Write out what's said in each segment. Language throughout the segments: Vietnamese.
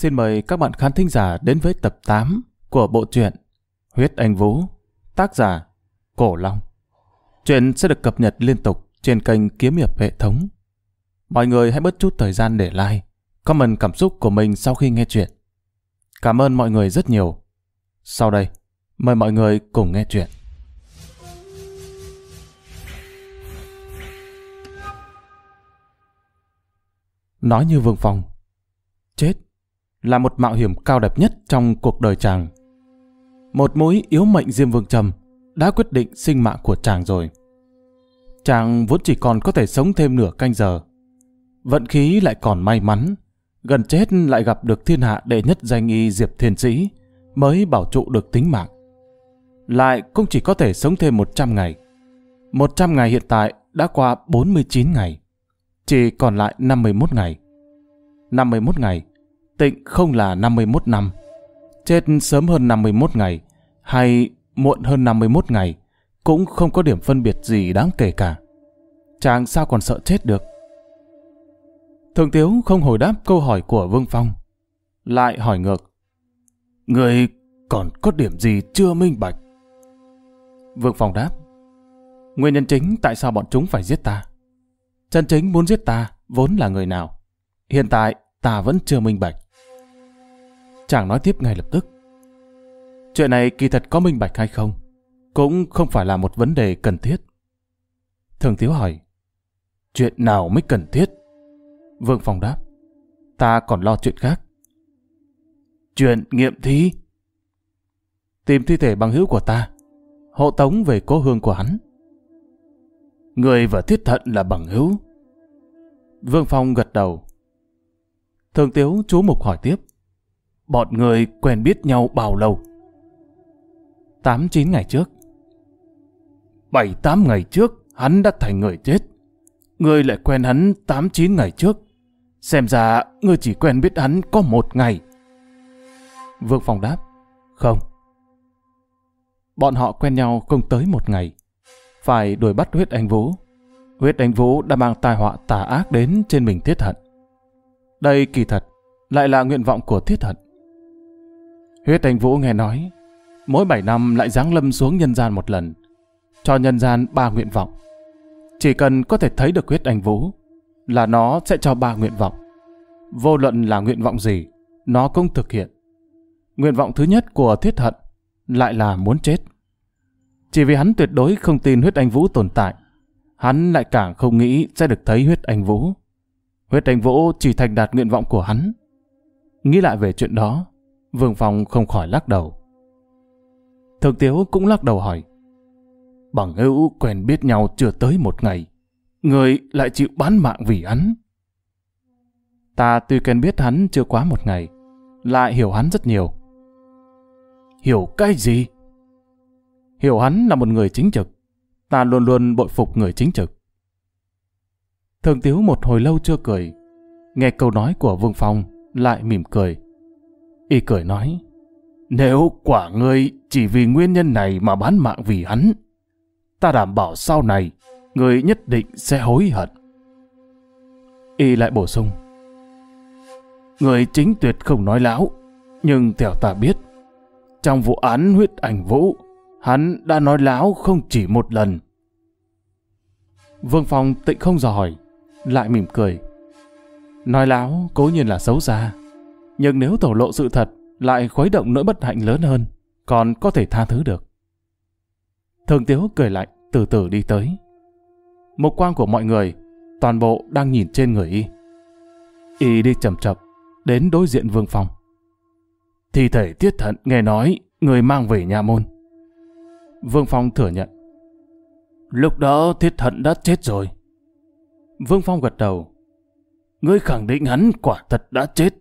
Xin mời các bạn khán thính giả đến với tập 8 của bộ truyện Huyết Anh Vũ, tác giả Cổ Long. Chuyện sẽ được cập nhật liên tục trên kênh Kiếm Hiệp hệ thống. Mọi người hãy bớt chút thời gian để like, comment cảm xúc của mình sau khi nghe chuyện. Cảm ơn mọi người rất nhiều. Sau đây, mời mọi người cùng nghe chuyện. Nói như Vương Phong, chết là một mạo hiểm cao đẹp nhất trong cuộc đời chàng. Một mối yếu mệnh Diêm Vương Trầm đã quyết định sinh mạng của chàng rồi. Chàng vốn chỉ còn có thể sống thêm nửa canh giờ. Vận khí lại còn may mắn, gần chết lại gặp được thiên hạ đệ nhất danh y Diệp Thiên Sĩ, mới bảo trụ được tính mạng. Lại cũng chỉ có thể sống thêm 100 ngày. 100 ngày hiện tại đã qua 49 ngày, chỉ còn lại 51 ngày. 51 ngày, tịnh không là 51 năm. Chết sớm hơn 51 ngày, hay muộn hơn 51 ngày, cũng không có điểm phân biệt gì đáng kể cả. Chàng sao còn sợ chết được? Thường Tiếu không hồi đáp câu hỏi của Vương Phong. Lại hỏi ngược. Người còn có điểm gì chưa minh bạch? Vương Phong đáp. Nguyên nhân chính tại sao bọn chúng phải giết ta? Chân chính muốn giết ta vốn là người nào? Hiện tại ta vẫn chưa minh bạch. Chàng nói tiếp ngay lập tức. Chuyện này kỳ thật có minh bạch hay không? Cũng không phải là một vấn đề cần thiết. Thường Tiếu hỏi. Chuyện nào mới cần thiết? Vương Phong đáp. Ta còn lo chuyện khác. Chuyện nghiệm thi Tìm thi thể bằng hữu của ta. Hộ tống về cố hương của hắn. Người và thiết thận là bằng hữu. Vương Phong gật đầu. Thường Tiếu chú Mục hỏi tiếp. Bọn người quen biết nhau bao lâu? Tám chín ngày trước. Bảy tám ngày trước, hắn đã thành người chết. Ngươi lại quen hắn tám chín ngày trước. Xem ra, ngươi chỉ quen biết hắn có một ngày. Vương Phong đáp. Không. Bọn họ quen nhau không tới một ngày. Phải đuổi bắt huyết anh Vũ. Huyết anh Vũ đã mang tai họa tà ác đến trên mình thiết hận. Đây kỳ thật, lại là nguyện vọng của thiết hận. Huyết Anh Vũ nghe nói, mỗi 7 năm lại giáng lâm xuống nhân gian một lần, cho nhân gian ba nguyện vọng. Chỉ cần có thể thấy được huyết anh Vũ, là nó sẽ cho ba nguyện vọng. Vô luận là nguyện vọng gì, nó cũng thực hiện. Nguyện vọng thứ nhất của thiết hận lại là muốn chết. Chỉ vì hắn tuyệt đối không tin huyết anh Vũ tồn tại, hắn lại càng không nghĩ sẽ được thấy huyết anh Vũ. Huyết anh Vũ chỉ thành đạt nguyện vọng của hắn. Nghĩ lại về chuyện đó, Vương Phong không khỏi lắc đầu. Thực tiếu cũng lắc đầu hỏi. Bằng hữu quen biết nhau chưa tới một ngày, người lại chịu bán mạng vì hắn. Ta tuy quen biết hắn chưa quá một ngày, lại hiểu hắn rất nhiều. Hiểu cái gì? Hiểu hắn là một người chính trực. Ta luôn luôn bội phục người chính trực. Thường Tiếu một hồi lâu chưa cười. Nghe câu nói của Vương Phong, lại mỉm cười. Y cười nói, nếu quả ngươi chỉ vì nguyên nhân này mà bán mạng vì hắn, ta đảm bảo sau này, ngươi nhất định sẽ hối hận. Y lại bổ sung, người chính tuyệt không nói láo, nhưng theo ta biết, trong vụ án huyết ảnh vũ, hắn đã nói láo không chỉ một lần. Vương Phong tịnh không dò hỏi, lại mỉm cười. Nói láo cố nhiên là xấu xa, nhưng nếu thổ lộ sự thật lại khuấy động nỗi bất hạnh lớn hơn, còn có thể tha thứ được. Thường Tiếu cười lạnh, từ từ đi tới. Mục quang của mọi người, toàn bộ đang nhìn trên người y. Y đi chậm chậm, đến đối diện Vương Phong. Thi thể tiết thận nghe nói, người mang về nhà môn. Vương Phong thừa nhận. Lúc đó thiết thận đã chết rồi. Vương Phong gật đầu. Ngươi khẳng định hắn quả thật đã chết.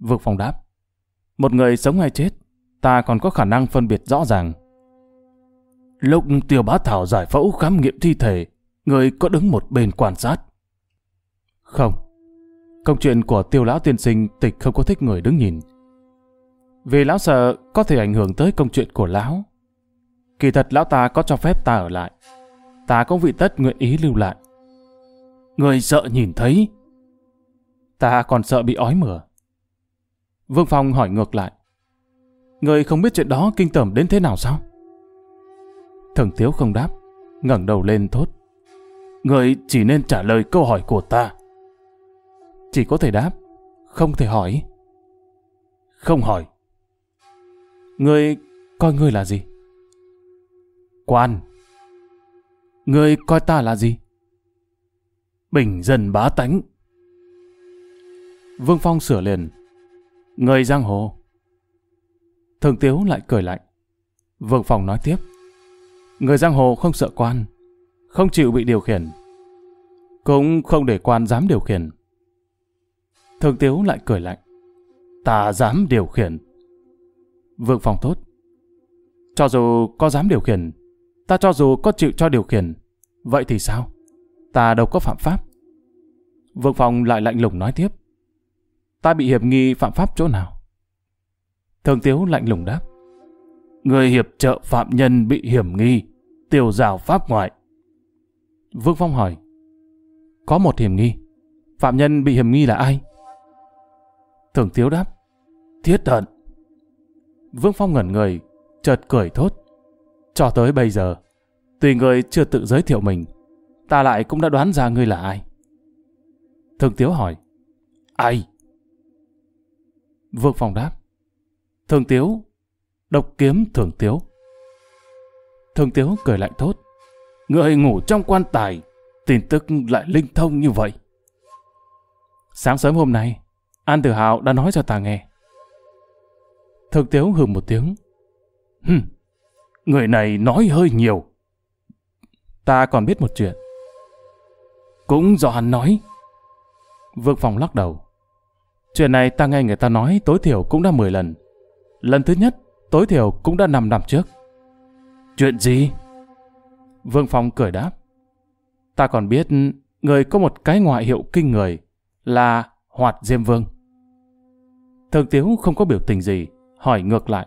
Vực Phong đáp. Một người sống hay chết, ta còn có khả năng phân biệt rõ ràng. Lúc tiêu bá thảo giải phẫu khám nghiệm thi thể, người có đứng một bên quan sát. Không. Công chuyện của tiêu lão tiên sinh tịch không có thích người đứng nhìn. Vì lão sợ có thể ảnh hưởng tới công chuyện của lão. Kỳ thật lão ta có cho phép ta ở lại. Ta cũng vị tất nguyện ý lưu lại. Người sợ nhìn thấy. Ta còn sợ bị ói mửa. Vương Phong hỏi ngược lại. Người không biết chuyện đó kinh tởm đến thế nào sao? Thần Tiếu không đáp, ngẩng đầu lên thốt. Người chỉ nên trả lời câu hỏi của ta. Chỉ có thể đáp, không thể hỏi. Không hỏi. Người coi ngươi là gì? Quan. Người coi ta là gì? Bình dân bá tánh. Vương Phong sửa liền. Người giang hồ. Thường Tiếu lại cười lạnh. Vương Phong nói tiếp. Người giang hồ không sợ quan, không chịu bị điều khiển. Cũng không để quan dám điều khiển. Thường Tiếu lại cười lạnh. Ta dám điều khiển. Vương Phong tốt. Cho dù có dám điều khiển, ta cho dù có chịu cho điều khiển, vậy thì sao? Ta đâu có phạm pháp. Vương Phong lại lạnh lùng nói tiếp. Ta bị hiệp nghi phạm pháp chỗ nào? Thường Tiếu lạnh lùng đáp. Người hiệp trợ phạm nhân bị hiểm nghi, tiêu rào pháp ngoại. Vương Phong hỏi. Có một hiểm nghi. Phạm nhân bị hiểm nghi là ai? Thường Tiếu đáp. Thiết thận. Vương Phong ngẩn người, chợt cười thốt. Cho tới bây giờ, tùy người chưa tự giới thiệu mình, ta lại cũng đã đoán ra ngươi là ai. Thường Tiếu hỏi. Ai? Vương Phong đáp. Thường Tiếu. Độc kiếm Thường Tiếu. Thường Tiếu cười lạnh thốt. Người ngủ trong quan tài, tin tức lại linh thông như vậy. Sáng sớm hôm nay, An Tử Hào đã nói cho ta nghe. Thường Tiếu hừ một tiếng. Hừm, người này nói hơi nhiều. Ta còn biết một chuyện. Cũng do hắn nói. Vương Phong lắc đầu. Chuyện này ta nghe người ta nói tối thiểu cũng đã 10 lần. Lần thứ nhất, tối thiểu cũng đã 5 năm trước. Chuyện gì? Vương Phong cười đáp. Ta còn biết người có một cái ngoại hiệu kinh người là Hoạt Diêm Vương. Thường Tiếu không có biểu tình gì, hỏi ngược lại.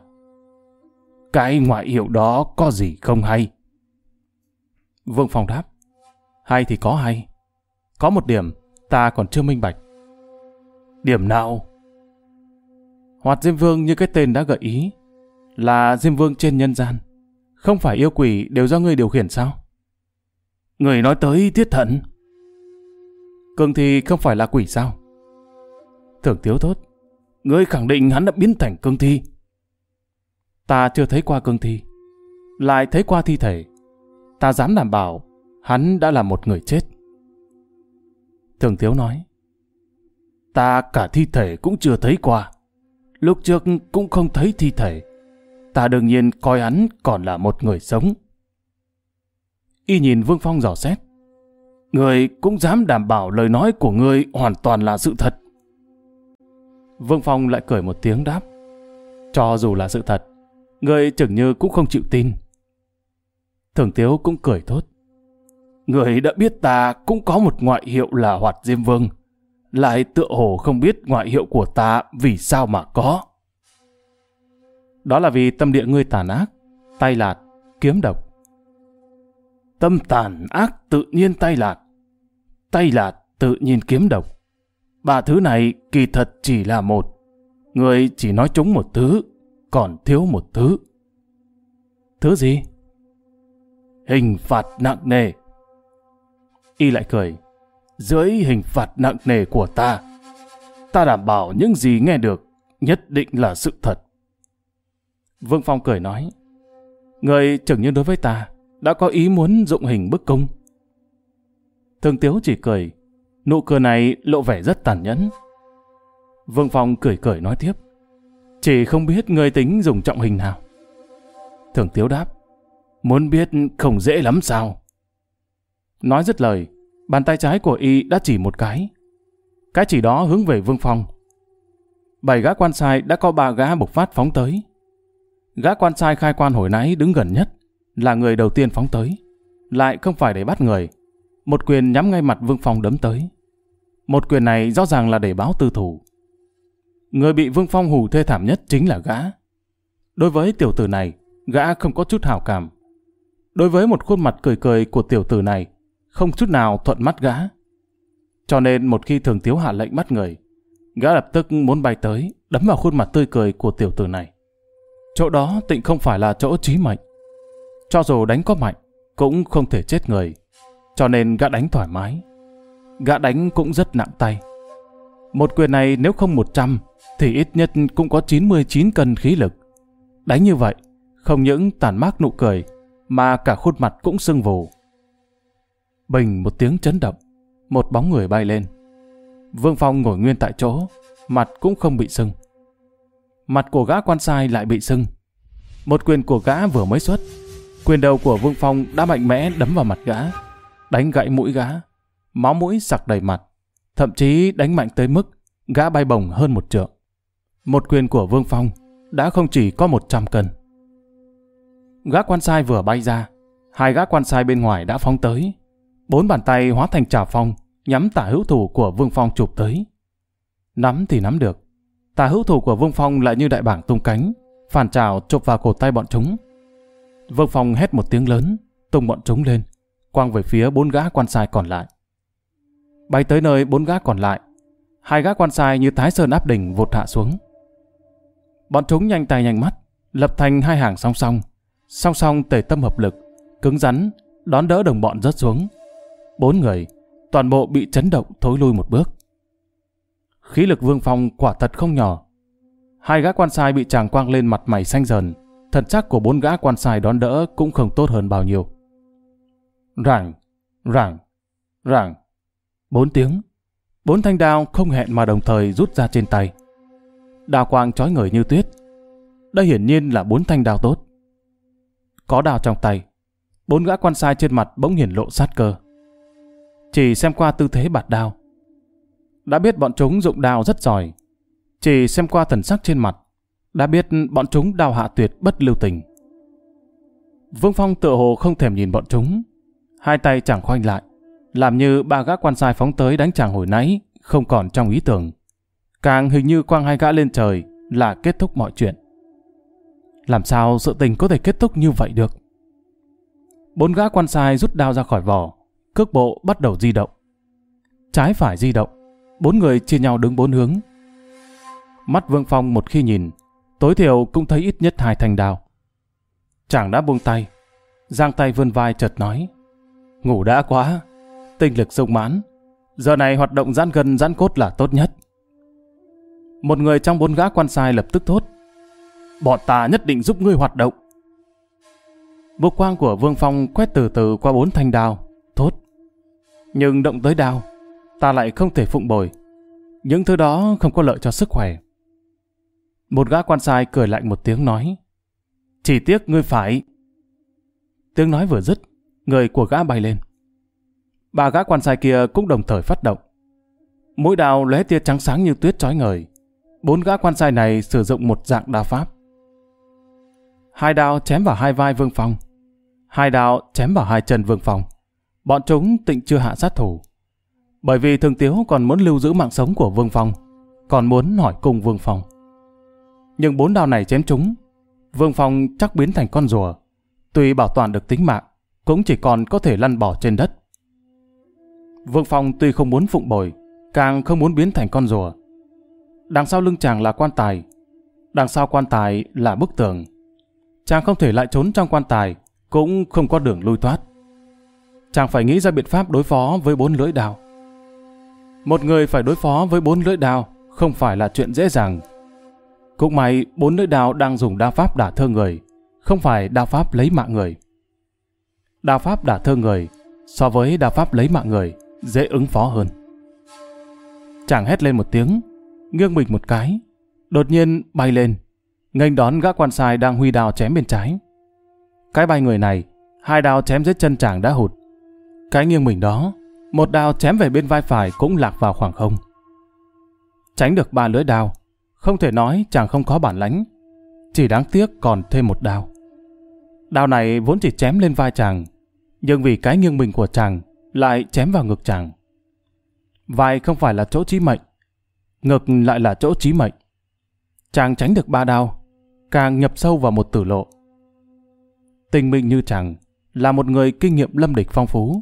Cái ngoại hiệu đó có gì không hay? Vương Phong đáp. Hay thì có hay. Có một điểm ta còn chưa minh bạch. Điểm nào? Hoạt Diêm Vương như cái tên đã gợi ý, là Diêm Vương trên nhân gian. Không phải yêu quỷ đều do người điều khiển sao? Người nói tới thiết thận. Cường thì không phải là quỷ sao? Thưởng tiếu thốt. Ngươi khẳng định hắn đã biến thành cương thi. Ta chưa thấy qua cương thi. Lại thấy qua thi thể. Ta dám đảm bảo hắn đã là một người chết. Thường Tiếu nói. Ta cả thi thể cũng chưa thấy qua. Lúc trước cũng không thấy thi thể. Ta đương nhiên coi hắn còn là một người sống. Y nhìn Vương Phong dò xét. Người cũng dám đảm bảo lời nói của người hoàn toàn là sự thật. Vương Phong lại cười một tiếng đáp. Cho dù là sự thật, người chừng như cũng không chịu tin. Thường Tiếu cũng cười thốt. Người đã biết ta cũng có một ngoại hiệu là Hoạt Diêm Vương. Lại tựa hồ không biết ngoại hiệu của ta vì sao mà có. Đó là vì tâm địa ngươi tàn ác, tay lạt, kiếm độc. Tâm tàn ác tự nhiên tay lạt, tay lạt tự nhiên kiếm độc. Ba thứ này kỳ thật chỉ là một. Người chỉ nói chúng một thứ, còn thiếu một thứ. Thứ gì? Hình phạt nặng nề. Y lại cười. Dưới hình phạt nặng nề của ta, ta đảm bảo những gì nghe được nhất định là sự thật. Vương Phong cười nói. Người chừng như đối với ta đã có ý muốn dụng hình bức cung. Thường Tiếu chỉ cười, Nụ cười này lộ vẻ rất tàn nhẫn. Vương Phong cười cười nói tiếp. Chỉ không biết người tính dùng trọng hình nào. Thường Tiếu đáp. Muốn biết không dễ lắm sao? Nói dứt lời, bàn tay trái của y đã chỉ một cái. Cái chỉ đó hướng về Vương Phong. Bảy gã quan sai đã có ba gã bộc phát phóng tới. Gã quan sai khai quan hồi nãy đứng gần nhất, là người đầu tiên phóng tới. Lại không phải để bắt người, một quyền nhắm ngay mặt Vương Phong đấm tới. Một quyền này rõ ràng là để báo tư thủ. Người bị Vương Phong hù thê thảm nhất chính là gã. Đối với tiểu tử này, gã không có chút hảo cảm. Đối với một khuôn mặt cười cười của tiểu tử này, không chút nào thuận mắt gã. Cho nên một khi thường thiếu hạ lệnh bắt người, Gã lập tức muốn bay tới, đấm vào khuôn mặt tươi cười của tiểu tử này. Chỗ đó tịnh không phải là chỗ trí mệnh. Cho dù đánh có mạnh, cũng không thể chết người. Cho nên gã đánh thoải mái. Gã đánh cũng rất nặng tay. Một quyền này nếu không 100, thì ít nhất cũng có 99 cân khí lực. Đánh như vậy, không những tàn mát nụ cười, mà cả khuôn mặt cũng sưng vù. Bình một tiếng chấn động, một bóng người bay lên. Vương Phong ngồi nguyên tại chỗ, mặt cũng không bị sưng. Mặt của gã quan sai lại bị sưng. Một quyền của gã vừa mới xuất, quyền đầu của Vương Phong đã mạnh mẽ đấm vào mặt gã, đánh gãy mũi gã, máu mũi sặc đầy mặt, thậm chí đánh mạnh tới mức gã bay bổng hơn một trượng. Một quyền của Vương Phong đã không chỉ có 100 cân. Gã quan sai vừa bay ra, hai gã quan sai bên ngoài đã phóng tới. Bốn bàn tay hóa thành trào phong, nhắm tả hữu thủ của Vương Phong chụp tới. Nắm thì nắm được. Tả hữu thủ của Vương Phong lại như đại bảng tung cánh, phản trào chụp vào cổ tay bọn chúng. Vương Phong hét một tiếng lớn, tung bọn chúng lên, quăng về phía bốn gã quan sai còn lại. Bay tới nơi bốn gã còn lại, hai gã quan sai như thái sơn áp đỉnh vụt hạ xuống. Bọn chúng nhanh tay nhanh mắt, lập thành hai hàng song song, song song tề tâm hợp lực, cứng rắn, đón đỡ đồng bọn rớt xuống. Bốn người, toàn bộ bị chấn động thối lui một bước. Khí lực Vương Phong quả thật không nhỏ. Hai gã quan sai bị chàng quang lên mặt mày xanh dần, thần sắc của bốn gã quan sai đón đỡ cũng không tốt hơn bao nhiêu. Rảng, rảng, rảng. Bốn tiếng. Bốn thanh đao không hẹn mà đồng thời rút ra trên tay. Đao quang chói người như tuyết. Đây hiển nhiên là bốn thanh đao tốt. Có đao trong tay, bốn gã quan sai trên mặt bỗng hiển lộ sát cơ. Chỉ xem qua tư thế bạt đao. Đã biết bọn chúng dụng đao rất giỏi. Chỉ xem qua thần sắc trên mặt, đã biết bọn chúng đao hạ tuyệt bất lưu tình. Vương Phong tựa hồ không thèm nhìn bọn chúng. Hai tay chẳng khoanh lại, làm như ba gã quan sai phóng tới đánh chàng hồi nãy, không còn trong ý tưởng. Càng hình như quang hai gã lên trời là kết thúc mọi chuyện. Làm sao sự tình có thể kết thúc như vậy được? Bốn gã quan sai rút đao ra khỏi vỏ, cước bộ bắt đầu di động. Trái phải di động, bốn người chia nhau đứng bốn hướng. Mắt Vương Phong một khi nhìn, tối thiểu cũng thấy ít nhất hai thanh đao. Chàng đã buông tay, giang tay vươn vai chợt nói. Ngủ đã quá, tinh lực sung mãn, giờ này hoạt động giãn gân giãn cốt là tốt nhất. Một người trong bốn gã quan sai lập tức thốt. Bọn ta nhất định giúp ngươi hoạt động. Vô quang của Vương Phong quét từ từ qua bốn thanh đao. Nhưng động tới đao, ta lại không thể phụng bồi. Những thứ đó không có lợi cho sức khỏe. Một gã quan sai cười lạnh một tiếng nói. Chỉ tiếc ngươi phải. Tiếng nói vừa dứt, người của gã bay lên. Ba gã quan sai kia cũng đồng thời phát động. Mũi đao lóe tia trắng sáng như tuyết chói ngời. Bốn gã quan sai này sử dụng một dạng đa pháp. Hai đao chém vào hai vai Vương Phong. Hai đao chém vào hai chân Vương Phong. Bọn chúng tịnh chưa hạ sát thủ. Bởi vì Thường Tiếu còn muốn lưu giữ mạng sống của Vương Phong, còn muốn hỏi cùng Vương Phong. Nhưng bốn đao này chém chúng, Vương Phong chắc biến thành con rùa. Tuy bảo toàn được tính mạng, cũng chỉ còn có thể lăn bỏ trên đất. Vương Phong tuy không muốn phụng bồi, càng không muốn biến thành con rùa. Đằng sau lưng chàng là quan tài, đằng sau quan tài là bức tường. Chàng không thể lại trốn trong quan tài, cũng không có đường lui thoát. Chàng phải nghĩ ra biện pháp đối phó với bốn lưỡi đào. Một người phải đối phó với bốn lưỡi đào không phải là chuyện dễ dàng. Cũng may bốn lưỡi đào đang dùng đao pháp đả thương người, không phải đao pháp lấy mạng người. Đao pháp đả thương người so với đao pháp lấy mạng người dễ ứng phó hơn. Chàng hét lên một tiếng, nghiêng mình một cái, đột nhiên bay lên, nghênh đón gã quan sai đang huy đao chém bên trái. Cái bay người này, hai đao chém dưới chân chàng đã hụt. Cái nghiêng mình đó, một đao chém về bên vai phải cũng lạc vào khoảng không. Tránh được ba lưỡi đao, không thể nói chàng không có bản lãnh, chỉ đáng tiếc còn thêm một đao. Đao này vốn chỉ chém lên vai chàng, nhưng vì cái nghiêng mình của chàng lại chém vào ngực chàng. Vai không phải là chỗ chí mệnh, ngực lại là chỗ chí mệnh. Chàng tránh được ba đao, càng nhập sâu vào một tử lộ. Tình minh như chàng là một người kinh nghiệm lâm địch phong phú,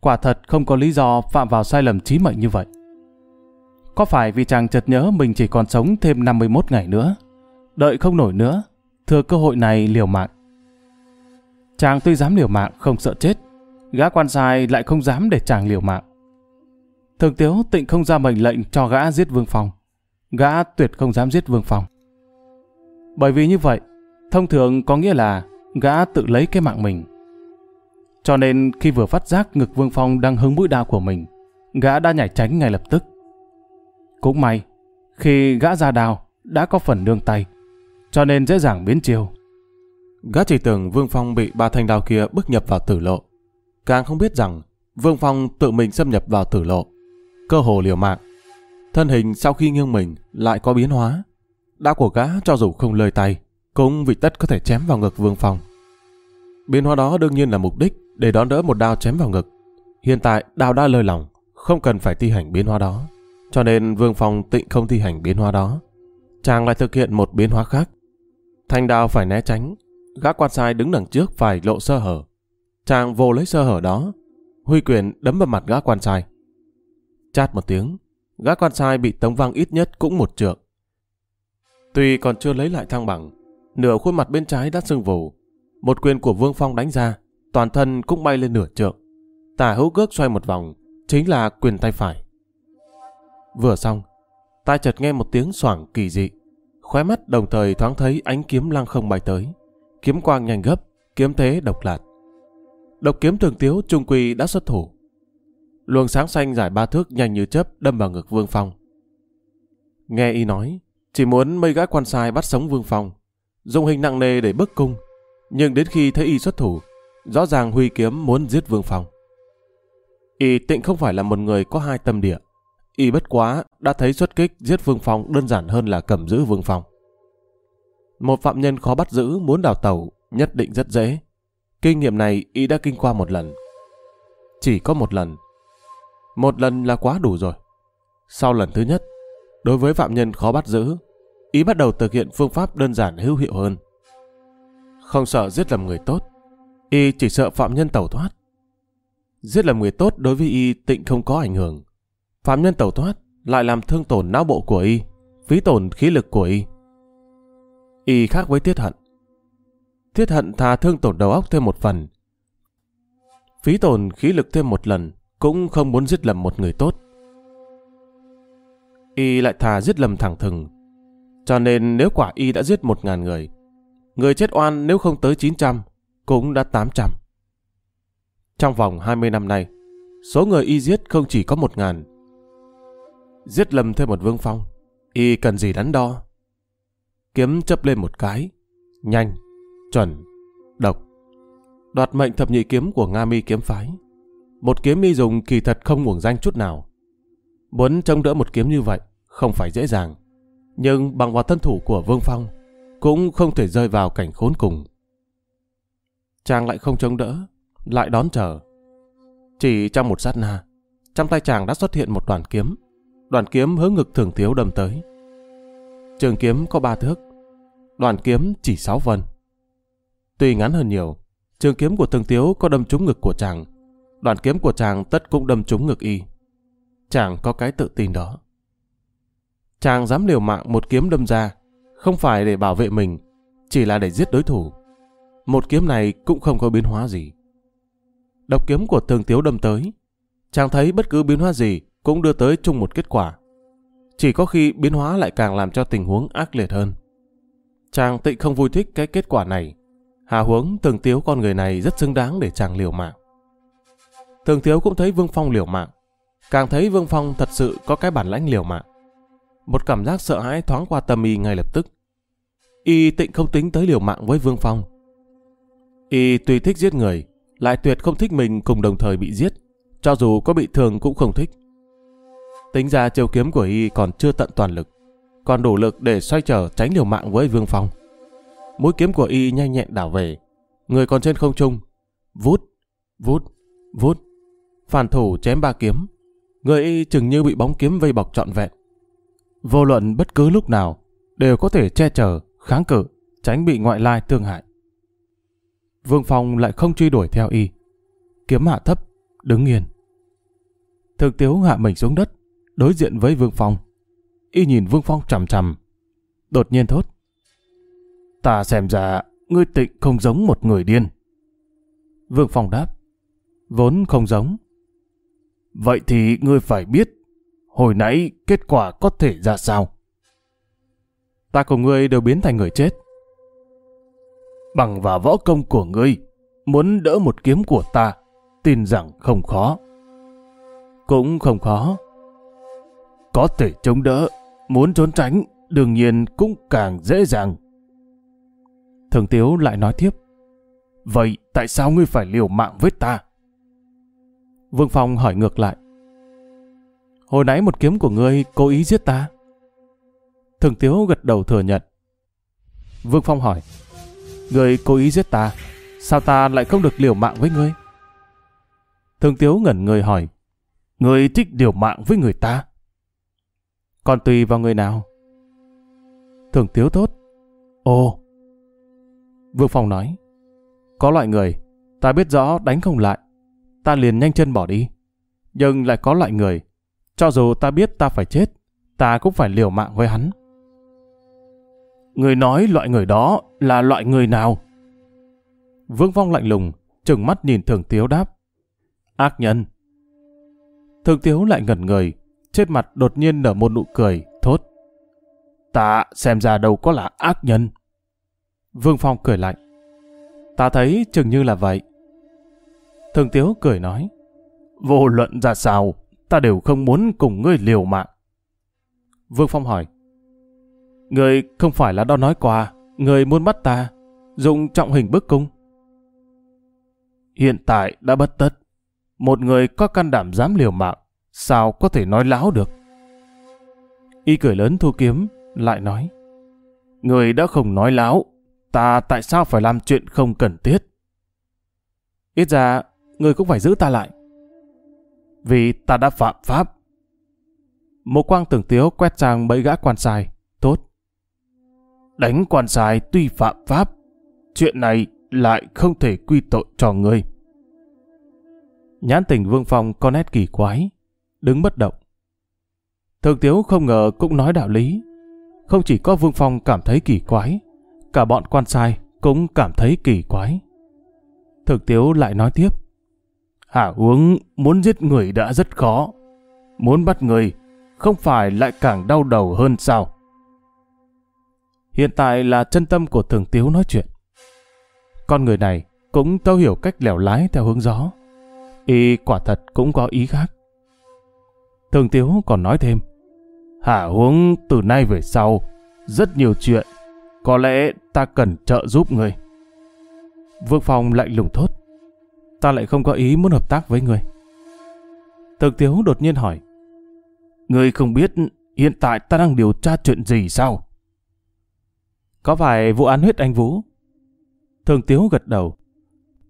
quả thật không có lý do phạm vào sai lầm chí mệnh như vậy. Có phải vì chàng chợt nhớ mình chỉ còn sống thêm 51 ngày nữa? Đợi không nổi nữa, thừa cơ hội này liều mạng. Chàng tuy dám liều mạng không sợ chết, gã quan sai lại không dám để chàng liều mạng. Thường Tiếu tịnh không ra mệnh lệnh cho gã giết Vương Phong. Gã tuyệt không dám giết Vương Phong. Bởi vì như vậy, thông thường có nghĩa là gã tự lấy cái mạng mình. Cho nên khi vừa phát giác ngực Vương Phong đang hứng mũi đao của mình, gã đã nhảy tránh ngay lập tức. Cũng may, khi gã ra đao, đã có phần nương tay, cho nên dễ dàng biến chiêu. Gã chỉ tưởng Vương Phong bị ba thanh đao kia bước nhập vào tử lộ. Càng không biết rằng Vương Phong tự mình xâm nhập vào tử lộ. Cơ hồ liều mạng. Thân hình sau khi nghiêng mình lại có biến hóa. Đao của gã cho dù không lơi tay, cũng vì tất có thể chém vào ngực Vương Phong. Biến hóa đó đương nhiên là mục đích để đón đỡ một đao chém vào ngực. Hiện tại đao đã lơi lỏng, không cần phải thi hành biến hóa đó. Cho nên Vương Phong tịnh không thi hành biến hóa đó. Chàng lại thực hiện một biến hóa khác. Thanh đao phải né tránh, gã quan sai đứng đằng trước phải lộ sơ hở. Chàng vô lấy sơ hở đó, huy quyền đấm vào mặt gã quan sai. Chát một tiếng, gã quan sai bị tống văng ít nhất cũng một trượng. Tuy còn chưa lấy lại thăng bằng, nửa khuôn mặt bên trái đã sưng vù. Một quyền của Vương Phong đánh ra, toàn thân cũng bay lên nửa trượng. Tả hữu cước xoay một vòng, chính là quyền tay phải. Vừa xong, tai chợt nghe một tiếng xoảng kỳ dị. Khóe mắt đồng thời thoáng thấy ánh kiếm lăng không bay tới. Kiếm quang nhanh gấp, kiếm thế độc lạt. Độc kiếm thường tiếu trung quy đã xuất thủ. Luồng sáng xanh dài ba thước nhanh như chớp đâm vào ngực Vương Phong. Nghe y nói, chỉ muốn mây gã quan sai bắt sống Vương Phong, dùng hình nặng nề để bức cung, nhưng đến khi thấy y xuất thủ, rõ ràng Huy kiếm muốn giết Vương Phong. Y tịnh không phải là một người có hai tâm địa. Y bất quá đã thấy xuất kích giết Vương Phong đơn giản hơn là cầm giữ Vương Phong. Một phạm nhân khó bắt giữ muốn đào tẩu nhất định rất dễ. Kinh nghiệm này Y đã kinh qua một lần. Chỉ có một lần. Một lần là quá đủ rồi. Sau lần thứ nhất, đối với phạm nhân khó bắt giữ, Y bắt đầu thực hiện phương pháp đơn giản hữu hiệu hơn. Không sợ giết lầm người tốt, Y chỉ sợ phạm nhân tẩu thoát. Giết lầm người tốt đối với Y tịnh không có ảnh hưởng. Phạm nhân tẩu thoát lại làm thương tổn não bộ của Y, phí tổn khí lực của Y. Y khác với Tiết Hận. Tiết Hận thà thương tổn đầu óc thêm một phần. Phí tổn khí lực thêm một lần, cũng không muốn giết lầm một người tốt. Y lại thà giết lầm thẳng thừng. Cho nên nếu quả Y đã giết một ngàn người, người chết oan nếu không tới 900, cũng đã 800. Trong vòng 20 năm nay, số người Y giết không chỉ có một ngàn. Giết lầm thêm một vương phong, Y cần gì đắn đo. Kiếm chấp lên một cái, nhanh, chuẩn, độc. Đoạt mệnh thập nhị kiếm của Nga mi kiếm phái. Một kiếm y dùng kỳ thật không nguồn danh chút nào. Muốn chống đỡ một kiếm như vậy không phải dễ dàng. Nhưng bằng vào thân thủ của Vương Phong cũng không thể rơi vào cảnh khốn cùng. Chàng lại không chống đỡ, lại đón chờ. Chỉ trong một sát na, trong tay chàng đã xuất hiện một đoàn kiếm. Đoàn kiếm hướng ngực thường thiếu đâm tới. Trường kiếm có ba thước, đoàn kiếm chỉ sáu vân. Tuy ngắn hơn nhiều, trường kiếm của thường tiếu có đâm trúng ngực của chàng. Đoàn kiếm của chàng tất cũng đâm trúng ngực y. Chàng có cái tự tin đó. Chàng dám liều mạng một kiếm đâm ra, không phải để bảo vệ mình, chỉ là để giết đối thủ. Một kiếm này cũng không có biến hóa gì. Độc kiếm của thường tiếu đâm tới, chàng thấy bất cứ biến hóa gì cũng đưa tới chung một kết quả. Chỉ có khi biến hóa lại càng làm cho tình huống ác liệt hơn. Chàng tịnh không vui thích cái kết quả này. Hà huống thường tiếu con người này rất xứng đáng để chàng liều mạng. Thường tiếu cũng thấy Vương Phong liều mạng. Càng thấy Vương Phong thật sự có cái bản lãnh liều mạng. Một cảm giác sợ hãi thoáng qua tâm y ngay lập tức. Y tịnh không tính tới liều mạng với Vương Phong. Y tùy thích giết người, lại tuyệt không thích mình cùng đồng thời bị giết. Cho dù có bị thương cũng không thích. Tính ra chiêu kiếm của Y còn chưa tận toàn lực, còn đủ lực để xoay trở tránh liều mạng với Vương Phong. Mũi kiếm của Y nhanh nhẹn đảo về, người còn trên không trung, vút, vút, vút. Phản thủ chém ba kiếm, người Y chừng như bị bóng kiếm vây bọc trọn vẹn. Vô luận bất cứ lúc nào, đều có thể che chở, kháng cự, tránh bị ngoại lai thương hại. Vương Phong lại không truy đuổi theo Y. Kiếm hạ thấp, đứng yên. Thực tiếu hạ mình xuống đất, đối diện với Vương Phong. Y nhìn Vương Phong chằm chằm. Đột nhiên thốt. Ta xem ra, ngươi tịnh không giống một người điên. Vương Phong đáp. Vốn không giống. Vậy thì ngươi phải biết, hồi nãy kết quả có thể ra sao? Ta cùng ngươi đều biến thành người chết. Bằng vào võ công của ngươi, muốn đỡ một kiếm của ta, tin rằng không khó. Cũng không khó. Có thể chống đỡ, muốn trốn tránh, đương nhiên cũng càng dễ dàng. Thường Tiếu lại nói tiếp. Vậy tại sao ngươi phải liều mạng với ta? Vương Phong hỏi ngược lại. Hồi nãy một kiếm của ngươi cố ý giết ta. Thường Tiếu gật đầu thừa nhận. Vương Phong hỏi. Ngươi cố ý giết ta, sao ta lại không được liều mạng với ngươi? Thường Tiếu ngẩn người hỏi. Ngươi thích liều mạng với người ta? Còn tùy vào người nào. Thường Tiếu tốt. Ồ. Vương Phong nói. Có loại người, ta biết rõ đánh không lại. Ta liền nhanh chân bỏ đi. Nhưng lại có loại người, cho dù ta biết ta phải chết, ta cũng phải liều mạng với hắn. Người nói loại người đó là loại người nào? Vương Phong lạnh lùng, trừng mắt nhìn Thường Tiếu đáp. Ác nhân. Thường Tiếu lại ngẩn người, trên mặt đột nhiên nở một nụ cười, thốt. Ta xem ra đâu có là ác nhân. Vương Phong cười lạnh. Ta thấy chừng như là vậy. Thường Tiếu cười nói. Vô luận ra sao, ta đều không muốn cùng ngươi liều mạng. Vương Phong hỏi. Người không phải là đo nói qua, người muốn bắt ta, dùng trọng hình bức cung. Hiện tại đã bất tất. Một người có can đảm dám liều mạng, sao có thể nói láo được? Y cười lớn thu kiếm, lại nói. Người đã không nói láo, ta tại sao phải làm chuyện không cần thiết? Ít ra, người cũng phải giữ ta lại. Vì ta đã phạm pháp. Một quang tưởng tiếu quét sang mấy gã quan sai. Đánh quan sai tuy phạm pháp, chuyện này lại không thể quy tội cho ngươi. Nhãn tình Vương Phong có nét kỳ quái, đứng bất động. Thường Tiếu không ngờ cũng nói đạo lý. Không chỉ có Vương Phong cảm thấy kỳ quái, cả bọn quan sai cũng cảm thấy kỳ quái. thực Tiếu lại nói tiếp. hạ uống muốn giết người đã rất khó. Muốn bắt người không phải lại càng đau đầu hơn sao? Hiện tại là chân tâm của Thường Tiếu nói chuyện. Con người này cũng tâu hiểu cách lẻo lái theo hướng gió. Y quả thật cũng có ý khác. Thường Tiếu còn nói thêm. hạ huống từ nay về sau, rất nhiều chuyện. Có lẽ ta cần trợ giúp người. Vương Phong lạnh lùng thốt. Ta lại không có ý muốn hợp tác với người. Thường Tiếu đột nhiên hỏi. Người không biết hiện tại ta đang điều tra chuyện gì sao? Có phải vụ án huyết anh Vũ? Thường Tiếu gật đầu.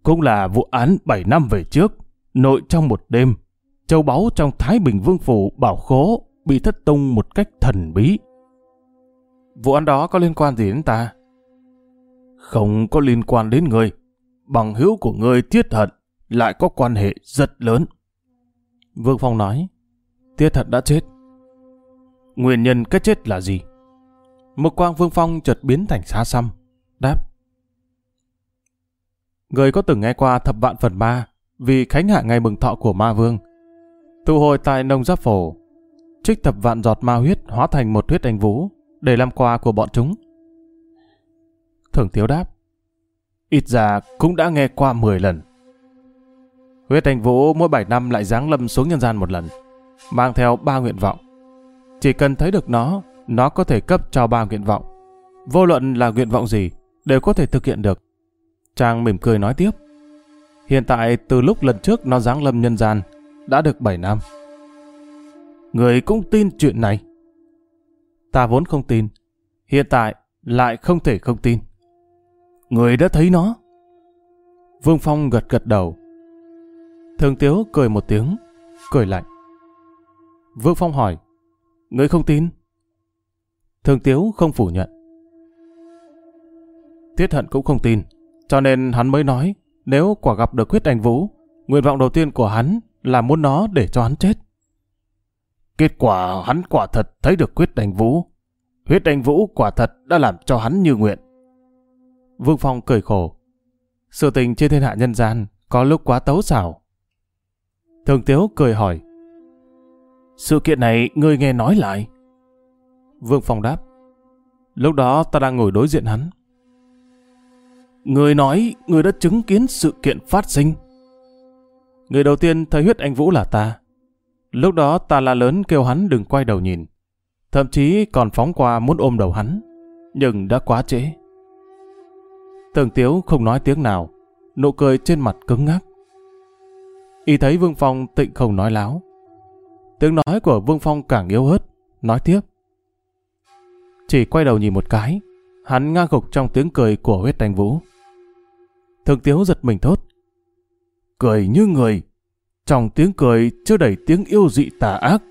Cũng là vụ án 7 năm về trước, nội trong một đêm, châu báu trong Thái Bình Vương Phủ bảo khố bị thất tung một cách thần bí. Vụ án đó có liên quan gì đến ta? Không có liên quan đến người. Bằng hữu của người Tiết Hận lại có quan hệ rất lớn. Vương Phong nói, Tiết Hận đã chết. Nguyên nhân cái chết là gì? Mục quang Vương Phong chợt biến thành xa xăm, đáp. Người có từng nghe qua thập vạn phần ma vì khánh hạ ngày mừng thọ của ma vương. Tụ hồi tại nông giáp phổ, trích thập vạn giọt ma huyết hóa thành một huyết anh vũ để làm quà của bọn chúng. Thường thiếu đáp. Ít ra cũng đã nghe qua 10 lần. Huyết anh vũ mỗi 7 năm lại giáng lâm xuống nhân gian một lần, mang theo ba nguyện vọng. Chỉ cần thấy được nó, nó có thể cấp cho ba nguyện vọng. Vô luận là nguyện vọng gì, đều có thể thực hiện được. Trang mỉm cười nói tiếp. Hiện tại từ lúc lần trước nó giáng lâm nhân gian, đã được 7 năm. Người cũng tin chuyện này. Ta vốn không tin. Hiện tại lại không thể không tin. Người đã thấy nó. Vương Phong gật gật đầu. Thường Tiếu cười một tiếng, cười lạnh. Vương Phong hỏi, Người không tin? Thường Tiếu không phủ nhận. Tiết Hận cũng không tin, cho nên hắn mới nói nếu quả gặp được huyết ảnh Vũ, nguyện vọng đầu tiên của hắn là muốn nó để cho hắn chết. Kết quả hắn quả thật thấy được huyết ảnh vũ. Huyết ảnh vũ quả thật đã làm cho hắn như nguyện. Vương Phong cười khổ. Sự tình trên thiên hạ nhân gian có lúc quá tấu xảo. Thường Tiếu cười hỏi. Sự kiện này ngươi nghe nói lại. Vương Phong đáp. Lúc đó ta đang ngồi đối diện hắn. Người nói người đã chứng kiến sự kiện phát sinh. Người đầu tiên thấy huyết anh Vũ là ta. Lúc đó ta la lớn kêu hắn đừng quay đầu nhìn. Thậm chí còn phóng qua muốn ôm đầu hắn. Nhưng đã quá trễ. Tường Tiếu không nói tiếng nào. Nụ cười trên mặt cứng ngắc. Y thấy Vương Phong tịnh không nói láo. Tiếng nói của Vương Phong càng yếu ớt. Nói tiếp. Chỉ quay đầu nhìn một cái. Hắn ngã gục trong tiếng cười của huyết đánh Vũ. Thường Tiếu giật mình thốt. Cười như người. Trong tiếng cười chưa đầy tiếng yêu dị tà ác.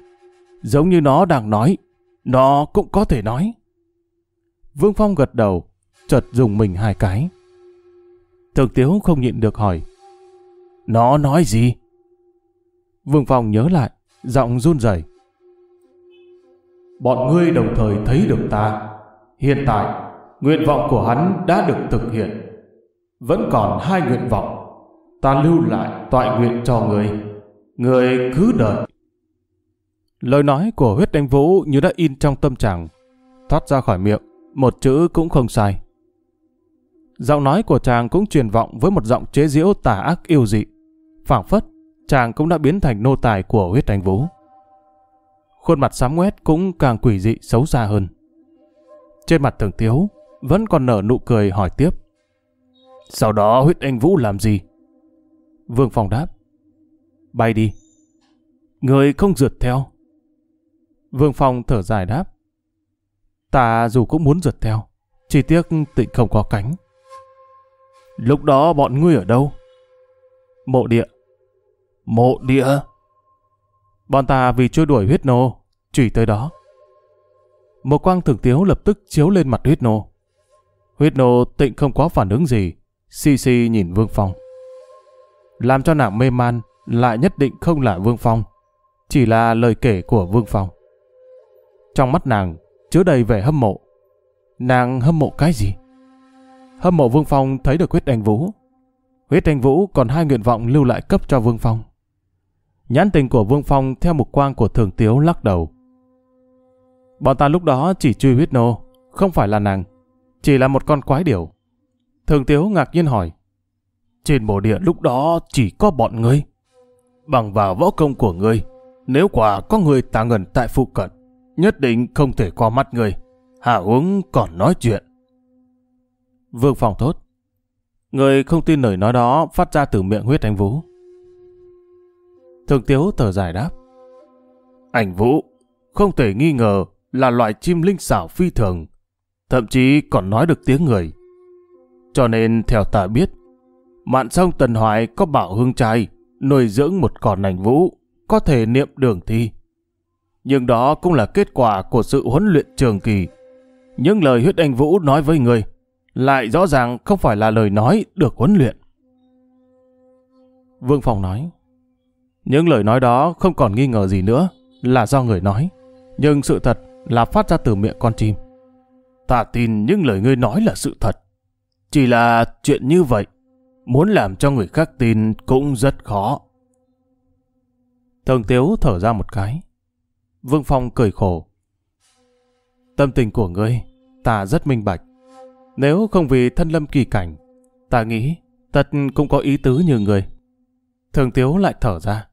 Giống như nó đang nói. Nó cũng có thể nói. Vương Phong gật đầu, chợt dùng mình hai cái. Thường Tiếu không nhịn được hỏi. Nó nói gì? Vương Phong nhớ lại, giọng run rẩy. Bọn ngươi đồng thời thấy được ta. Hiện tại, nguyện vọng của hắn đã được thực hiện. Vẫn còn hai nguyện vọng. Ta lưu lại tọa nguyện cho người. Người cứ đợi. Lời nói của huyết đánh vũ như đã in trong tâm trạng, thoát ra khỏi miệng, một chữ cũng không sai. Giọng nói của chàng cũng truyền vọng với một giọng chế giễu tà ác yêu dị. phảng phất, chàng cũng đã biến thành nô tài của huyết đánh vũ. Khuôn mặt sám quét cũng càng quỷ dị xấu xa hơn. Trên mặt thường thiếu, vẫn còn nở nụ cười hỏi tiếp. Sau đó huyết anh Vũ làm gì? Vương Phong đáp. Bay đi. Người không rượt theo. Vương Phong thở dài đáp. Ta dù cũng muốn rượt theo, chỉ tiếc tịnh không có cánh. Lúc đó bọn ngươi ở đâu? Mộ địa. Mộ địa? Bọn ta vì truy đuổi huyết nô, chỉ tới đó. Một quang thường tiếu lập tức chiếu lên mặt huyết nô. Huyết nô tịnh không có phản ứng gì, si si nhìn Vương Phong. Làm cho nàng mê man, lại nhất định không là Vương Phong, chỉ là lời kể của Vương Phong. Trong mắt nàng, chứa đầy vẻ hâm mộ. Nàng hâm mộ cái gì? Hâm mộ Vương Phong thấy được huyết anh Vũ. Huyết anh Vũ còn hai nguyện vọng lưu lại cấp cho Vương Phong. Nhãn tình của Vương Phong theo mục quang của Thường Tiếu lắc đầu. Bọn ta lúc đó chỉ truy huyết nô, không phải là nàng, chỉ là một con quái điểu. Thường Tiếu ngạc nhiên hỏi. Trên mộ địa lúc đó chỉ có bọn ngươi. Bằng vào võ công của ngươi, nếu quả có người tà ngẩn tại phụ cận, nhất định không thể qua mắt ngươi. Hạ uống còn nói chuyện. Vương phòng thốt. Người không tin lời nói đó phát ra từ miệng huyết anh Vũ. Thường Tiếu thở dài đáp. Anh Vũ, không thể nghi ngờ là loài chim linh xảo phi thường, thậm chí còn nói được tiếng người. Cho nên theo ta biết, mạn sông Tần Hoài có bảo hương trai nuôi dưỡng một con nành Vũ, có thể niệm đường thi. Nhưng đó cũng là kết quả của sự huấn luyện trường kỳ. Những lời huyết anh Vũ nói với người lại rõ ràng không phải là lời nói được huấn luyện. Vương Phong nói, những lời nói đó không còn nghi ngờ gì nữa là do người nói, nhưng sự thật là phát ra từ miệng con chim. Ta tin những lời ngươi nói là sự thật. Chỉ là chuyện như vậy, muốn làm cho người khác tin cũng rất khó. Thường Tiếu thở ra một cái. Vương Phong cười khổ. Tâm tình của ngươi, ta rất minh bạch. Nếu không vì thân lâm kỳ cảnh, ta nghĩ tật cũng có ý tứ như người. Thường Tiếu lại thở ra.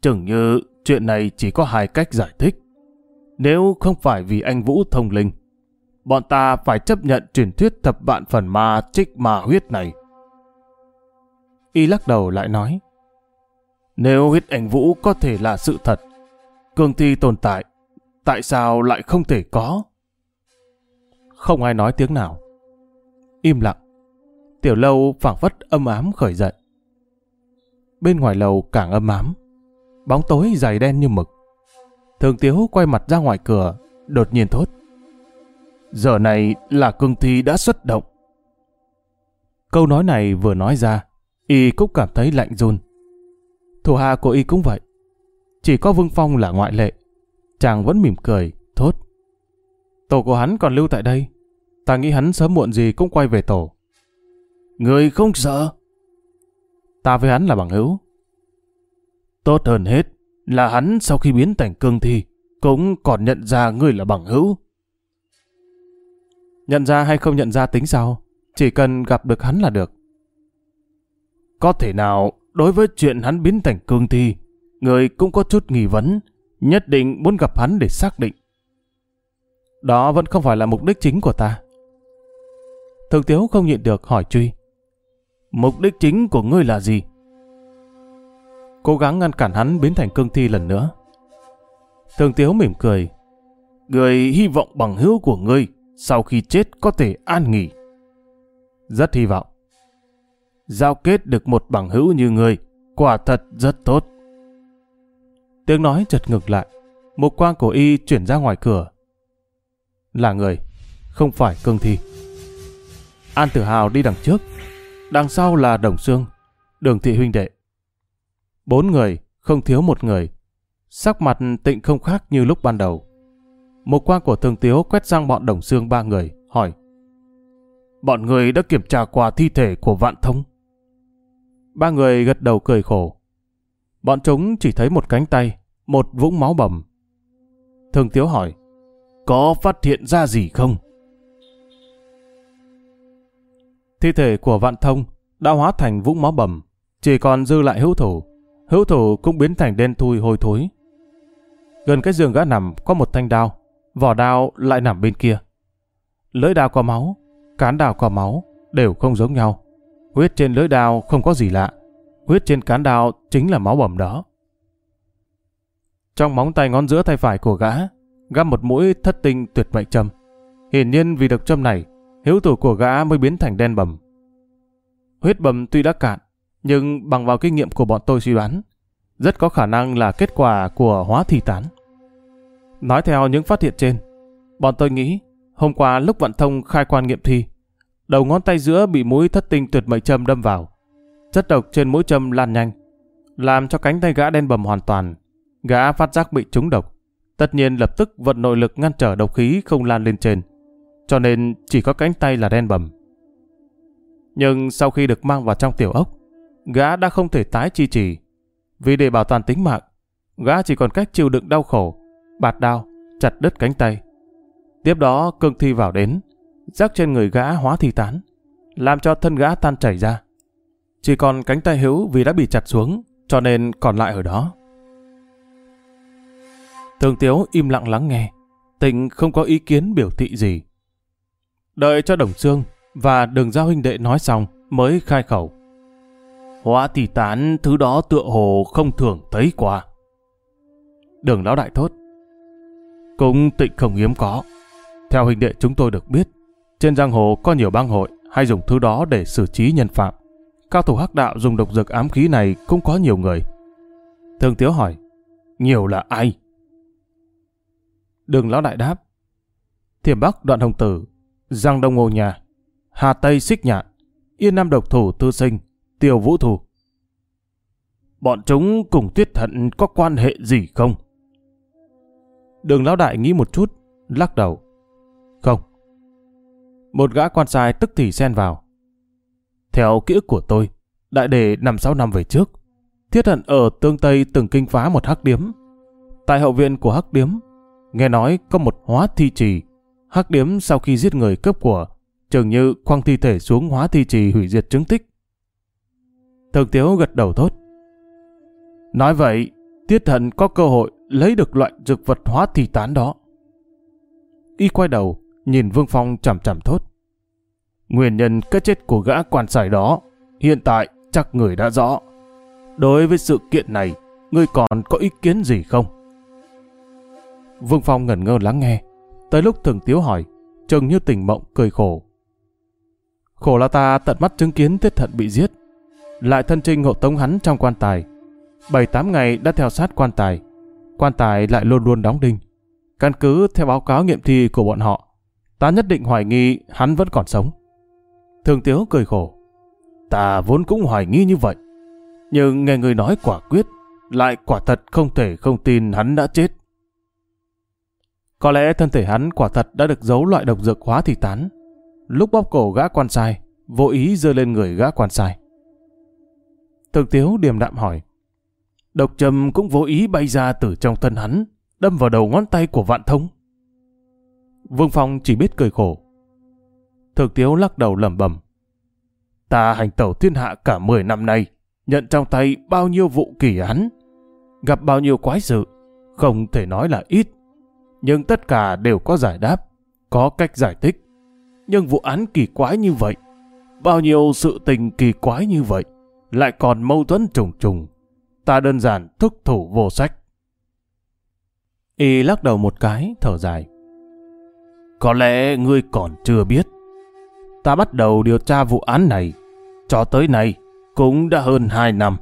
Chừng như chuyện này chỉ có hai cách giải thích. Nếu không phải vì anh Vũ thông linh, bọn ta phải chấp nhận truyền thuyết thập vạn phần ma trích ma huyết này. Y lắc đầu lại nói, nếu huyết anh Vũ có thể là sự thật, cương thi tồn tại, tại sao lại không thể có? Không ai nói tiếng nào. Im lặng. Tiểu lâu phảng phất âm ám khởi dậy. Bên ngoài lầu càng âm ám. Bóng tối dày đen như mực. Thường Tiếu quay mặt ra ngoài cửa, đột nhiên thốt. Giờ này là cương thi đã xuất động. Câu nói này vừa nói ra, y cũng cảm thấy lạnh run. Thủ hạ của y cũng vậy. Chỉ có Vương Phong là ngoại lệ, Chàng vẫn mỉm cười, thốt. Tổ của hắn còn lưu tại đây. Ta nghĩ hắn sớm muộn gì cũng quay về tổ. Người không sợ. Ta với hắn là bằng hữu. Tốt hơn hết là hắn sau khi biến thành cương thi cũng còn nhận ra ngươi là bằng hữu. Nhận ra hay không nhận ra tính sao? Chỉ cần gặp được hắn là được. Có thể nào đối với chuyện hắn biến thành cương thi, người cũng có chút nghi vấn, nhất định muốn gặp hắn để xác định. Đó vẫn không phải là mục đích chính của ta. Thường Tiếu không nhịn được hỏi truy. Mục đích chính của ngươi là gì? Cố gắng ngăn cản hắn biến thành cương thi lần nữa. Thường Tiếu mỉm cười. Người hy vọng bằng hữu của ngươi sau khi chết có thể an nghỉ. Rất hy vọng. Giao kết được một bằng hữu như ngươi, quả thật rất tốt. Tiếng nói chợt ngực lại. Một quang của y chuyển ra ngoài cửa. Là người, không phải cương thi. An Tử Hào đi đằng trước, đằng sau là Đồng Sương, Đường Thị Huynh Đệ. Bốn người, không thiếu một người. Sắc mặt tịnh không khác như lúc ban đầu. Một quang của Thường Tiếu quét sang bọn Đồng xương ba người, hỏi. Bọn người đã kiểm tra qua thi thể của Vạn Thông. Ba người gật đầu cười khổ. Bọn chúng chỉ thấy một cánh tay, một vũng máu bầm. Thường Tiếu hỏi. Có phát hiện ra gì không? Thi thể của Vạn Thông đã hóa thành vũng máu bầm, chỉ còn dư lại hữu thủ. Hữu thủ cũng biến thành đen thui hôi thối. Gần cái giường gã nằm có một thanh đao, vỏ đao lại nằm bên kia. Lưỡi đao có máu, cán đao có máu, đều không giống nhau. Huyết trên lưỡi đao không có gì lạ, huyết trên cán đao chính là máu bầm đó. Trong móng tay ngón giữa tay phải của gã, găm một mũi thất tinh tuyệt mệnh châm. Hiển nhiên vì được châm này, hiếu thủ của gã mới biến thành đen bầm. Huyết bầm tuy đã cạn, nhưng bằng vào kinh nghiệm của bọn tôi suy đoán, rất có khả năng là kết quả của hóa thi tán. Nói theo những phát hiện trên, bọn tôi nghĩ hôm qua lúc vận thông khai quan nghiệm thi, đầu ngón tay giữa bị mũi thất tinh tuyệt mệnh châm đâm vào. Chất độc trên mũi châm lan nhanh, làm cho cánh tay gã đen bầm hoàn toàn. Gã phát giác bị trúng độc, tất nhiên lập tức vận nội lực ngăn trở độc khí không lan lên trên, cho nên chỉ có cánh tay là đen bầm. Nhưng sau khi được mang vào trong tiểu ốc, gã đã không thể tái chi trì. Vì để bảo toàn tính mạng, gã chỉ còn cách chịu đựng đau khổ, bạt đao, chặt đứt cánh tay. Tiếp đó cương thi vào đến, rắc trên người gã hóa thi tán, làm cho thân gã tan chảy ra. Chỉ còn cánh tay hữu vì đã bị chặt xuống, cho nên còn lại ở đó. Thường Tiếu im lặng lắng nghe, tình không có ý kiến biểu thị gì. Đợi cho Đồng Sương và Đường Giao huynh đệ nói xong mới khai khẩu. Hóa thì tán thứ đó tựa hồ không thường thấy qua. Đường lão đại thốt. Cũng tịnh không hiếm có. Theo hình đệ chúng tôi được biết, trên giang hồ có nhiều bang hội hay dùng thứ đó để xử trí nhân phạm. Cao thủ hắc đạo dùng độc dược ám khí này cũng có nhiều người. Thường Tiếu hỏi, nhiều là ai? Đường lão đại đáp, Thiểm Bắc đoạn hồng tử, Giang Đông Ngô Nhà, Hà Tây Xích Nhạn, Yên Nam Độc Thủ Tư Sinh, Tiêu Vũ Thủ. Bọn chúng cùng Tuyết Thận có quan hệ gì không? Đường Lão Đại nghĩ một chút, lắc đầu. Không. Một gã quan sai tức thì xen vào. Theo ký ức của tôi, đại đề năm sáu năm về trước, Thiết Hận ở Tương Tây từng kinh phá một hắc điếm. Tại hậu viện của hắc điếm, nghe nói có một hóa thi trì. Hắc điếm sau khi giết người cấp của, chừng như quăng thi thể xuống hóa thi trì hủy diệt chứng tích. Thường Tiếu gật đầu tốt. Nói vậy, Tiết Hận có cơ hội lấy được loại dược vật hóa thị tán đó. Y quay đầu, nhìn Vương Phong chằm chằm thốt. Nguyên nhân cái chết của gã quan sải đó, hiện tại chắc người đã rõ. Đối với sự kiện này, ngươi còn có ý kiến gì không? Vương Phong ngẩn ngơ lắng nghe. Tới lúc Thường Tiếu hỏi, trông như tỉnh mộng cười khổ. Khổ là ta tận mắt chứng kiến Tiết Thận bị giết, lại thân trinh hộ tống hắn trong quan tài. Bảy tám ngày đã theo sát quan tài, quan tài lại luôn luôn đóng đinh. Căn cứ theo báo cáo nghiệm thi của bọn họ, ta nhất định hoài nghi hắn vẫn còn sống. Thường Tiếu cười khổ. Ta vốn cũng hoài nghi như vậy, nhưng nghe người nói quả quyết, lại quả thật không thể không tin hắn đã chết. Có lẽ thân thể hắn quả thật đã được giấu loại độc dược hóa thì tán. Lúc bóp cổ gã quan sai, vô ý rơi lên người gã quan sai. Thực tiếu điềm đạm hỏi. Độc trầm cũng vô ý bay ra từ trong thân hắn, đâm vào đầu ngón tay của vạn thông. Vương Phong chỉ biết cười khổ. Thực tiếu lắc đầu lẩm bẩm. Ta hành tẩu thiên hạ cả 10 năm nay, nhận trong tay bao nhiêu vụ kỳ án, gặp bao nhiêu quái sự, không thể nói là ít, nhưng tất cả đều có giải đáp, có cách giải thích. Nhưng vụ án kỳ quái như vậy, bao nhiêu sự tình kỳ quái như vậy, lại còn mâu thuẫn trùng trùng. Ta đơn giản thức thủ vô sách. Y lắc đầu một cái, thở dài. Có lẽ ngươi còn chưa biết. Ta bắt đầu điều tra vụ án này. Cho tới nay, cũng đã hơn hai năm.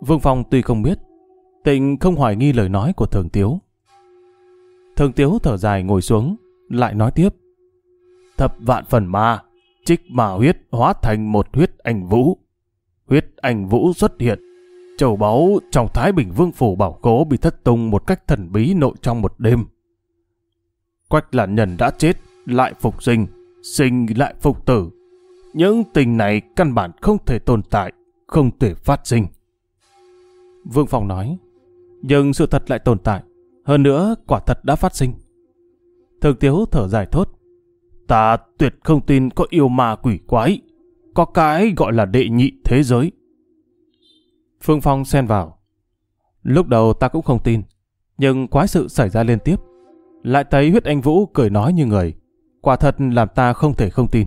Vương Phong tuy không biết, Tịnh không hoài nghi lời nói của Thường Tiếu. Thường Tiếu thở dài ngồi xuống, lại nói tiếp. Thập vạn phần ma, trích mà huyết hóa thành một huyết ảnh vũ. Huyết ảnh vũ xuất hiện. Châu báu trong Thái Bình Vương Phủ bảo cố bị thất tung một cách thần bí nội trong một đêm. Quách là nhân đã chết, lại phục sinh, sinh lại phục tử. Những tình này căn bản không thể tồn tại, không thể phát sinh. Vương Phong nói, nhưng sự thật lại tồn tại. Hơn nữa, quả thật đã phát sinh. Thường Tiếu thở dài thốt. Ta tuyệt không tin có yêu ma quỷ quái. Có cái gọi là đệ nhị thế giới. Phương Phong xen vào. Lúc đầu ta cũng không tin. Nhưng quái sự xảy ra liên tiếp. Lại thấy huyết anh Vũ cười nói như người. Quả thật làm ta không thể không tin.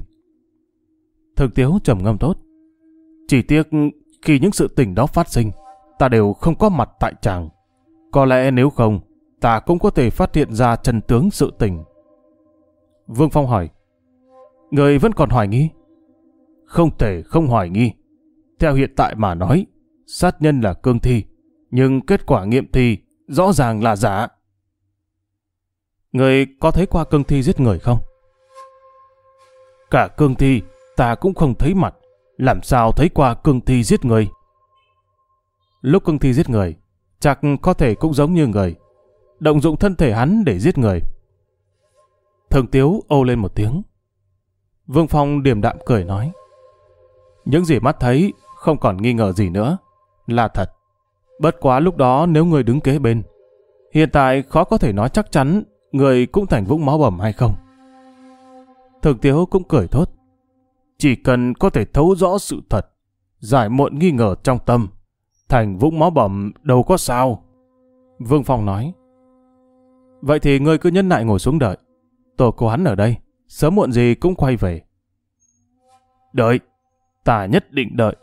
Thực Tiếu trầm ngâm tốt. Chỉ tiếc khi những sự tình đó phát sinh, ta đều không có mặt tại tràng. Có lẽ nếu không, ta cũng có thể phát hiện ra chân tướng sự tình. Vương Phong hỏi, Người vẫn còn hoài nghi? Không thể không hoài nghi. Theo hiện tại mà nói, sát nhân là cương thi, nhưng kết quả nghiệm thi rõ ràng là giả. Người có thấy qua cương thi giết người không? Cả cương thi ta cũng không thấy mặt, làm sao thấy qua cương thi giết người? Lúc cương thi giết người, chắc có thể cũng giống như người, động dụng thân thể hắn để giết người. Thường Tiếu âu lên một tiếng. Vương Phong điềm đạm cười nói. Những gì mắt thấy không còn nghi ngờ gì nữa, là thật. Bất quá lúc đó nếu người đứng kế bên, hiện tại khó có thể nói chắc chắn người cũng thành vũng máu bầm hay không. Thường Tiếu cũng cười thốt. Chỉ cần có thể thấu rõ sự thật, giải muộn nghi ngờ trong tâm, thành vũng máu bầm đâu có sao. Vương Phong nói. Vậy thì ngươi cứ nhân lại ngồi xuống đợi. Tổ của hắn ở đây, sớm muộn gì cũng quay về. Đợi, ta nhất định đợi.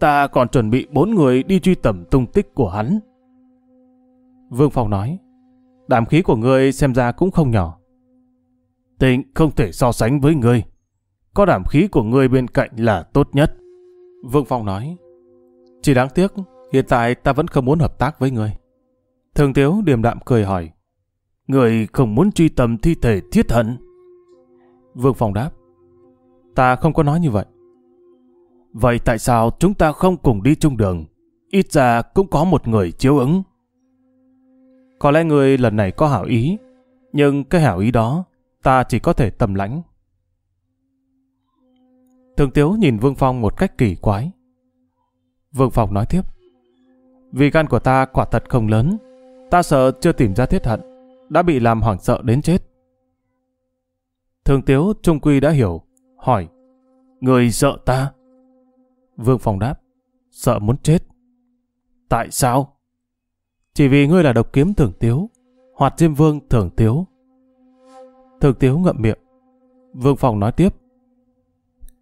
Ta còn chuẩn bị bốn người đi truy tầm tung tích của hắn. Vương Phong nói, đảm khí của ngươi xem ra cũng không nhỏ. Tịnh không thể so sánh với ngươi. Có đảm khí của ngươi bên cạnh là tốt nhất. Vương Phong nói, chỉ đáng tiếc, hiện tại ta vẫn không muốn hợp tác với ngươi. Thường Tiếu điềm đạm cười hỏi, Người không muốn truy tầm thi thể thiết hận. Vương Phong đáp, ta không có nói như vậy. Vậy tại sao chúng ta không cùng đi chung đường? Ít ra cũng có một người chiếu ứng. Có lẽ người lần này có hảo ý, nhưng cái hảo ý đó ta chỉ có thể tầm lãnh. Thường Tiếu nhìn Vương Phong một cách kỳ quái. Vương Phong nói tiếp, vì gan của ta quả thật không lớn, ta sợ chưa tìm ra thiết hận, đã bị làm hoảng sợ đến chết. Thường Tiếu trung quy đã hiểu, hỏi, Người sợ ta? Vương Phong đáp, sợ muốn chết. Tại sao? Chỉ vì ngươi là độc kiếm thường tiếu, hoạt diêm vương thường tiếu. Thường tiếu ngậm miệng. Vương Phong nói tiếp.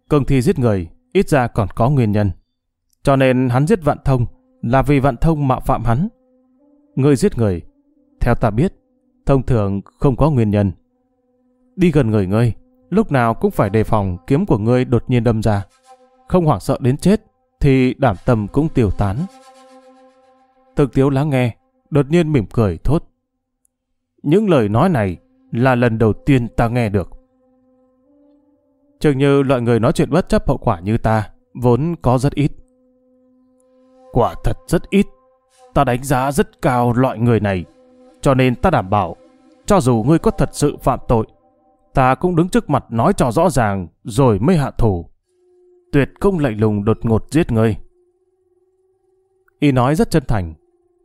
Công thi giết người, ít ra còn có nguyên nhân. Cho nên hắn giết vạn thông là vì vạn thông mạo phạm hắn. Ngươi giết người, theo ta biết, thông thường không có nguyên nhân. Đi gần người ngươi, lúc nào cũng phải đề phòng kiếm của ngươi đột nhiên đâm ra. Không hoảng sợ đến chết, thì đảm tâm cũng tiêu tán. Thực tiếu lắng nghe, đột nhiên mỉm cười thốt. Những lời nói này là lần đầu tiên ta nghe được. Chừng như loại người nói chuyện bất chấp hậu quả như ta, vốn có rất ít. Quả thật rất ít. Ta đánh giá rất cao loại người này. Cho nên ta đảm bảo, cho dù ngươi có thật sự phạm tội, ta cũng đứng trước mặt nói cho rõ ràng rồi mới hạ thủ. Tuyệt không lạnh lùng đột ngột giết ngươi. Y nói rất chân thành.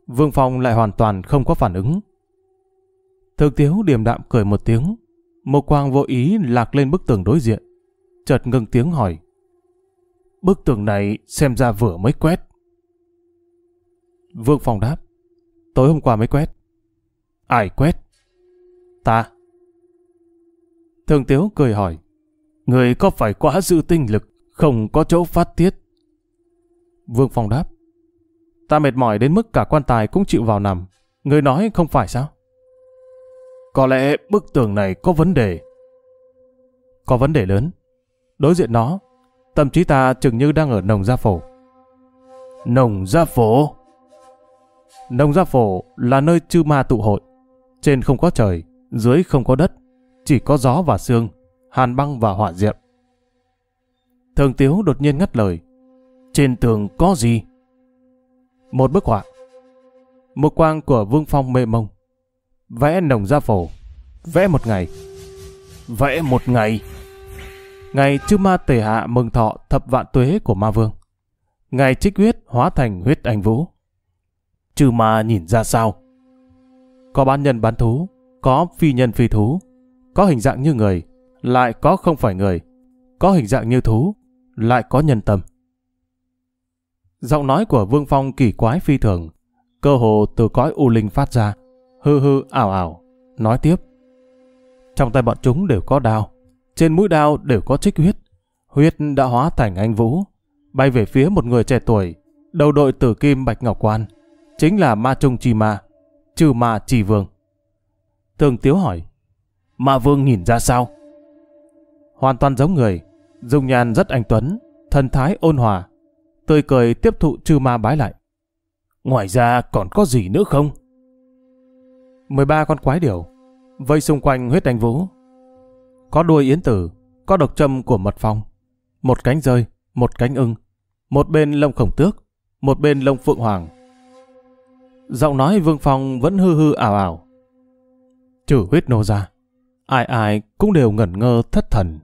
Vương Phong lại hoàn toàn không có phản ứng. Thực tiếu điềm đạm cười một tiếng. Một quang vô ý lạc lên bức tường đối diện. Chợt ngừng tiếng hỏi. Bức tường này xem ra vừa mới quét. Vương Phong đáp. Tối hôm qua mới quét. Ai quét? Ta. Thường Tiếu cười hỏi. Người có phải quá dư tinh lực, không có chỗ phát tiết? Vương Phong đáp. Ta mệt mỏi đến mức cả quan tài cũng chịu vào nằm. Người nói không phải sao? Có lẽ bức tường này có vấn đề. Có vấn đề lớn. Đối diện nó, tâm trí ta chừng như đang ở nồng gia phổ. Nồng gia phổ? Nồng Gia Phổ là nơi chư ma tụ hội. Trên không có trời, dưới không có đất, chỉ có gió và sương, hàn băng và hỏa diệm. Thường Tiếu đột nhiên ngắt lời. Trên tường có gì? Một bức họa. Một quang của Vương Phong mê mông. Vẽ Nồng Gia Phổ. Vẽ một ngày. Vẽ một ngày? Ngày chư ma tề hạ mừng thọ thập vạn tuế của ma vương. Ngày trích huyết hóa thành huyết anh vũ chư ma nhìn ra sao. Có bán nhân bán thú, có phi nhân phi thú, có hình dạng như người, lại có không phải người, có hình dạng như thú, lại có nhân tâm. Giọng nói của Vương Phong kỳ quái phi thường, cơ hồ từ cõi u linh phát ra, hư hư ảo ảo, nói tiếp. Trong tay bọn chúng đều có đao, trên mũi đao đều có trích huyết, huyết đã hóa thành anh Vũ, bay về phía một người trẻ tuổi, đầu đội tử kim bạch ngọc quan, chính là ma trung chi ma, trừ ma trì vương. thường Tiếu hỏi, ma vương nhìn ra sao? Hoàn toàn giống người, dung nhan rất anh tuấn, thần thái ôn hòa, tươi cười tiếp thụ trừ ma bái lại. Ngoài ra còn có gì nữa không? 13 con quái điểu, vây xung quanh huyết đánh vũ. Có đuôi yến tử, có độc châm của mật phong, một cánh rơi, một cánh ưng, một bên lông khổng tước, một bên lông phượng hoàng, Giọng nói Vương Phong vẫn hư hư ảo ảo. Trừ huyết nô ra, ai ai cũng đều ngẩn ngơ thất thần.